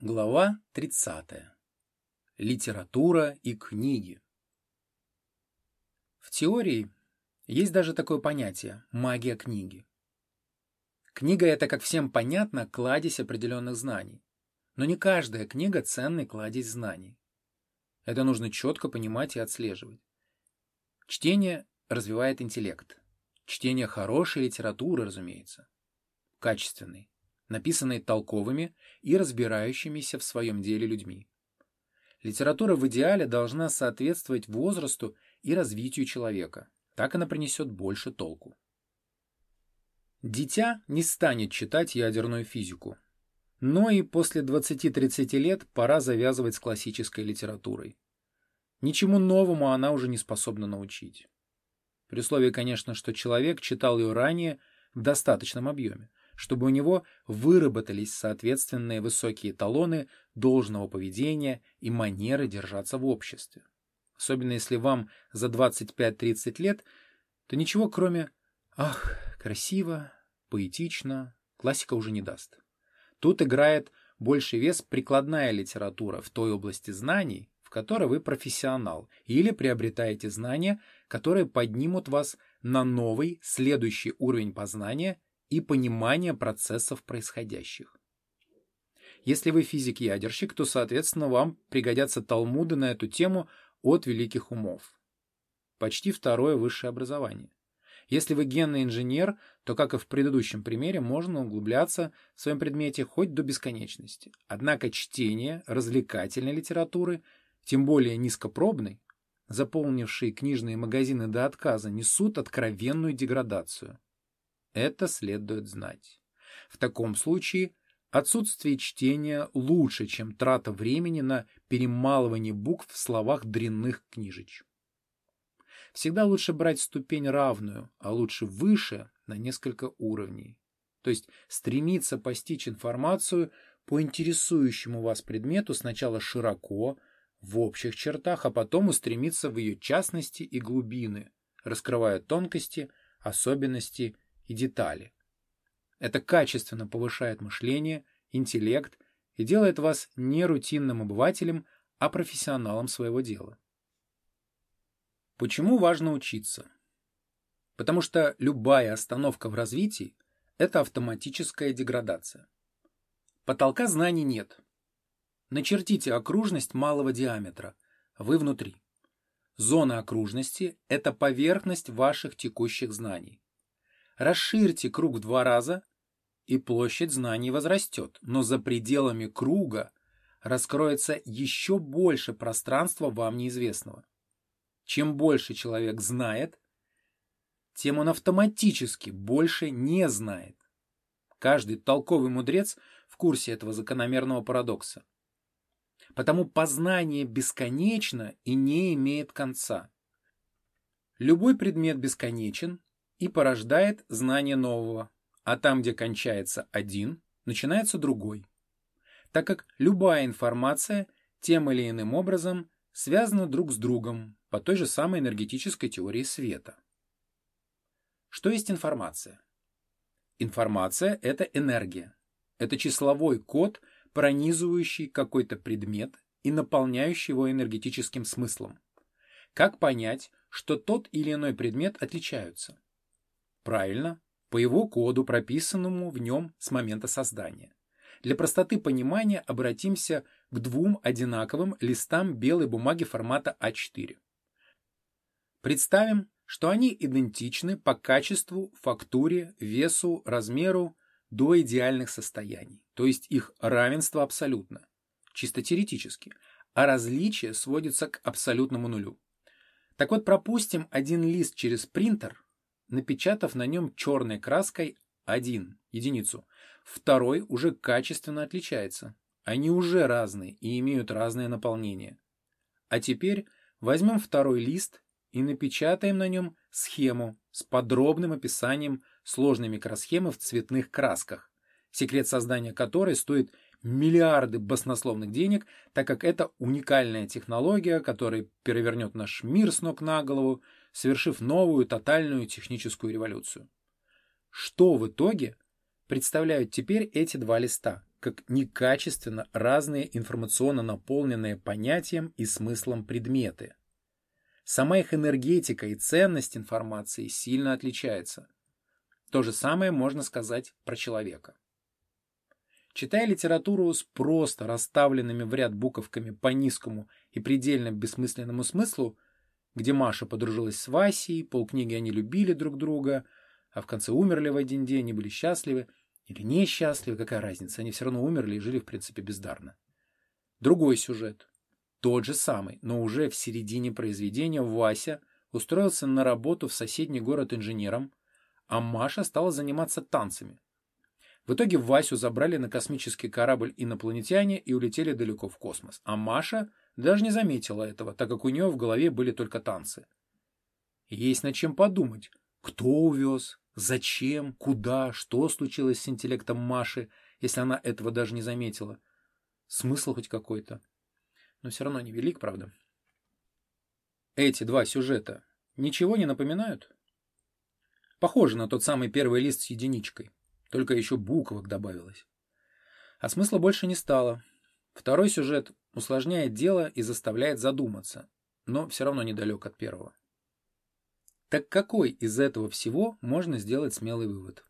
Глава 30. Литература и книги. В теории есть даже такое понятие – магия книги. Книга – это, как всем понятно, кладезь определенных знаний. Но не каждая книга – ценный кладезь знаний. Это нужно четко понимать и отслеживать. Чтение развивает интеллект. Чтение хорошей литературы, разумеется. Качественной написанной толковыми и разбирающимися в своем деле людьми. Литература в идеале должна соответствовать возрасту и развитию человека. Так она принесет больше толку. Дитя не станет читать ядерную физику. Но и после 20-30 лет пора завязывать с классической литературой. Ничему новому она уже не способна научить. При условии, конечно, что человек читал ее ранее в достаточном объеме чтобы у него выработались соответственные высокие талоны должного поведения и манеры держаться в обществе. Особенно если вам за 25-30 лет, то ничего кроме «ах, красиво, поэтично» классика уже не даст. Тут играет больше вес прикладная литература в той области знаний, в которой вы профессионал, или приобретаете знания, которые поднимут вас на новый, следующий уровень познания и понимания процессов происходящих. Если вы физик-ядерщик, то, соответственно, вам пригодятся талмуды на эту тему от великих умов. Почти второе высшее образование. Если вы генный инженер, то, как и в предыдущем примере, можно углубляться в своем предмете хоть до бесконечности. Однако чтение развлекательной литературы, тем более низкопробной, заполнившие книжные магазины до отказа, несут откровенную деградацию. Это следует знать. В таком случае отсутствие чтения лучше, чем трата времени на перемалывание букв в словах дрянных книжеч. Всегда лучше брать ступень равную, а лучше выше на несколько уровней. То есть стремиться постичь информацию по интересующему вас предмету сначала широко, в общих чертах, а потом устремиться в ее частности и глубины, раскрывая тонкости, особенности и детали. Это качественно повышает мышление, интеллект и делает вас не рутинным обывателем, а профессионалом своего дела. Почему важно учиться? Потому что любая остановка в развитии – это автоматическая деградация. Потолка знаний нет. Начертите окружность малого диаметра. Вы внутри. Зона окружности – это поверхность ваших текущих знаний. Расширьте круг в два раза, и площадь знаний возрастет, но за пределами круга раскроется еще больше пространства вам неизвестного. Чем больше человек знает, тем он автоматически больше не знает. Каждый толковый мудрец в курсе этого закономерного парадокса. Потому познание бесконечно и не имеет конца. Любой предмет бесконечен, и порождает знание нового, а там, где кончается один, начинается другой. Так как любая информация тем или иным образом связана друг с другом по той же самой энергетической теории света. Что есть информация? Информация – это энергия. Это числовой код, пронизывающий какой-то предмет и наполняющий его энергетическим смыслом. Как понять, что тот или иной предмет отличаются? Правильно, по его коду, прописанному в нем с момента создания. Для простоты понимания обратимся к двум одинаковым листам белой бумаги формата А4. Представим, что они идентичны по качеству, фактуре, весу, размеру до идеальных состояний, то есть их равенство абсолютно, чисто теоретически, а различие сводится к абсолютному нулю. Так вот, пропустим один лист через принтер, напечатав на нем черной краской один, единицу. Второй уже качественно отличается. Они уже разные и имеют разное наполнение. А теперь возьмем второй лист и напечатаем на нем схему с подробным описанием сложной микросхемы в цветных красках, секрет создания которой стоит миллиарды баснословных денег, так как это уникальная технология, которая перевернет наш мир с ног на голову совершив новую тотальную техническую революцию. Что в итоге представляют теперь эти два листа? как некачественно разные информационно наполненные понятием и смыслом предметы. Сама их энергетика и ценность информации сильно отличается. То же самое можно сказать про человека. Читая литературу с просто расставленными в ряд буковками по низкому и предельно бессмысленному смыслу, где Маша подружилась с Васей, полкниги они любили друг друга, а в конце умерли в один день и были счастливы, или несчастливы, какая разница, они все равно умерли и жили, в принципе, бездарно. Другой сюжет, тот же самый, но уже в середине произведения Вася устроился на работу в соседний город инженером, а Маша стала заниматься танцами. В итоге Васю забрали на космический корабль инопланетяне и улетели далеко в космос, а Маша даже не заметила этого, так как у нее в голове были только танцы. Есть над чем подумать. Кто увез? Зачем? Куда? Что случилось с интеллектом Маши, если она этого даже не заметила? Смысл хоть какой-то. Но все равно невелик, правда? Эти два сюжета ничего не напоминают? Похоже на тот самый первый лист с единичкой, только еще буквок добавилось. А смысла больше не стало. Второй сюжет усложняет дело и заставляет задуматься, но все равно недалек от первого. Так какой из этого всего можно сделать смелый вывод?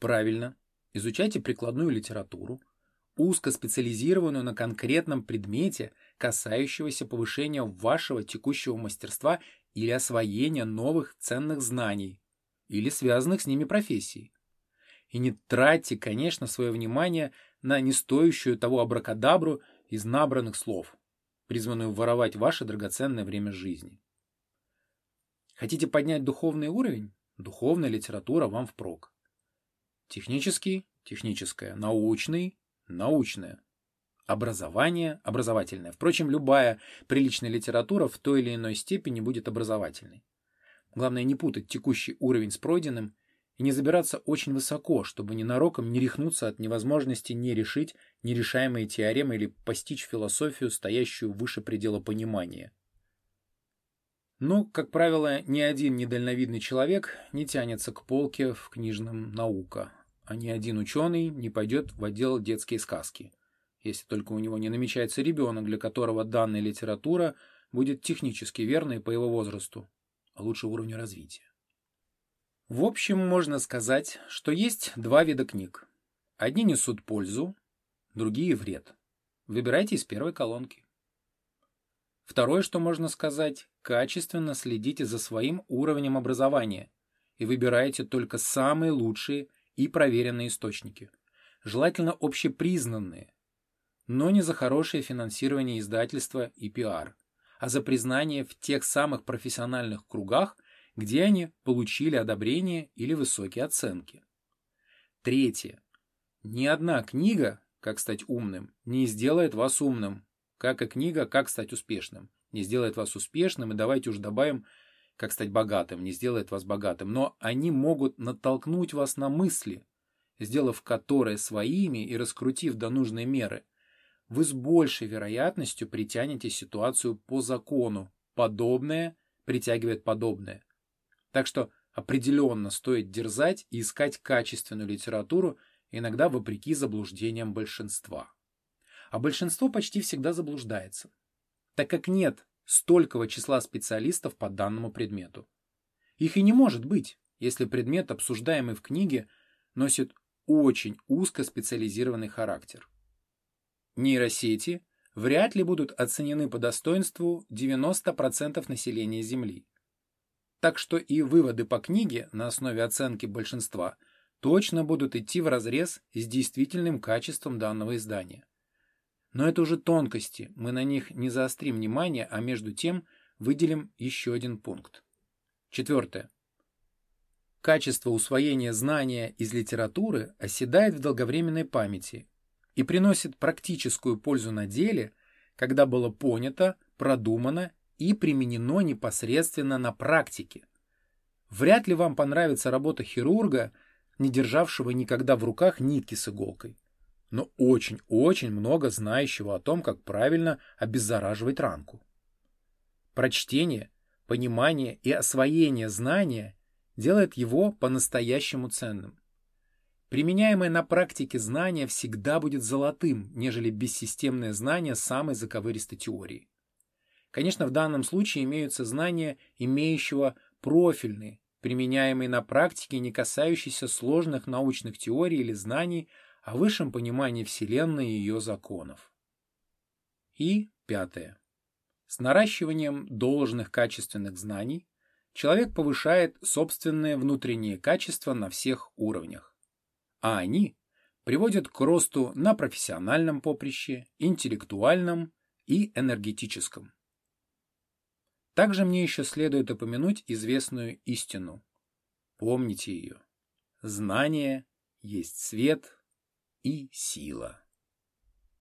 Правильно, изучайте прикладную литературу, узкоспециализированную на конкретном предмете, касающегося повышения вашего текущего мастерства или освоения новых ценных знаний, или связанных с ними профессий. И не тратьте, конечно, свое внимание на нестоящую того абракадабру из набранных слов, призванную воровать ваше драгоценное время жизни. Хотите поднять духовный уровень? Духовная литература вам впрок. Технический – техническая, научный – научная. Образование – образовательное. Впрочем, любая приличная литература в той или иной степени будет образовательной. Главное не путать текущий уровень с пройденным и не забираться очень высоко, чтобы ненароком не рехнуться от невозможности не решить нерешаемые теоремы или постичь философию, стоящую выше предела понимания. Но, как правило, ни один недальновидный человек не тянется к полке в книжном наука, а ни один ученый не пойдет в отдел детские сказки, если только у него не намечается ребенок, для которого данная литература будет технически верной по его возрасту, а лучше уровню развития. В общем, можно сказать, что есть два вида книг. Одни несут пользу, другие вред. Выбирайте из первой колонки. Второе, что можно сказать, качественно следите за своим уровнем образования и выбирайте только самые лучшие и проверенные источники, желательно общепризнанные, но не за хорошее финансирование издательства и пиар, а за признание в тех самых профессиональных кругах, где они получили одобрение или высокие оценки. Третье. Ни одна книга, как стать умным, не сделает вас умным, как и книга «Как стать успешным». Не сделает вас успешным, и давайте уж добавим «Как стать богатым», не сделает вас богатым. Но они могут натолкнуть вас на мысли, сделав которые своими и раскрутив до нужной меры. Вы с большей вероятностью притянете ситуацию по закону. Подобное притягивает подобное. Так что определенно стоит дерзать и искать качественную литературу, иногда вопреки заблуждениям большинства а большинство почти всегда заблуждается, так как нет столького числа специалистов по данному предмету. Их и не может быть, если предмет, обсуждаемый в книге, носит очень узкоспециализированный характер. Нейросети вряд ли будут оценены по достоинству 90% населения Земли. Так что и выводы по книге на основе оценки большинства точно будут идти вразрез с действительным качеством данного издания. Но это уже тонкости, мы на них не заострим внимание, а между тем выделим еще один пункт. Четвертое. Качество усвоения знания из литературы оседает в долговременной памяти и приносит практическую пользу на деле, когда было понято, продумано и применено непосредственно на практике. Вряд ли вам понравится работа хирурга, не державшего никогда в руках нитки с иголкой но очень-очень много знающего о том, как правильно обеззараживать ранку. Прочтение, понимание и освоение знания делает его по-настоящему ценным. Применяемое на практике знание всегда будет золотым, нежели бессистемное знание самой заковыристой теории. Конечно, в данном случае имеются знания, имеющего профильные, применяемые на практике, не касающиеся сложных научных теорий или знаний о высшем понимании Вселенной и ее законов. И пятое. С наращиванием должных качественных знаний человек повышает собственные внутренние качества на всех уровнях, а они приводят к росту на профессиональном поприще, интеллектуальном и энергетическом. Также мне еще следует упомянуть известную истину. Помните ее. Знание есть свет и сила.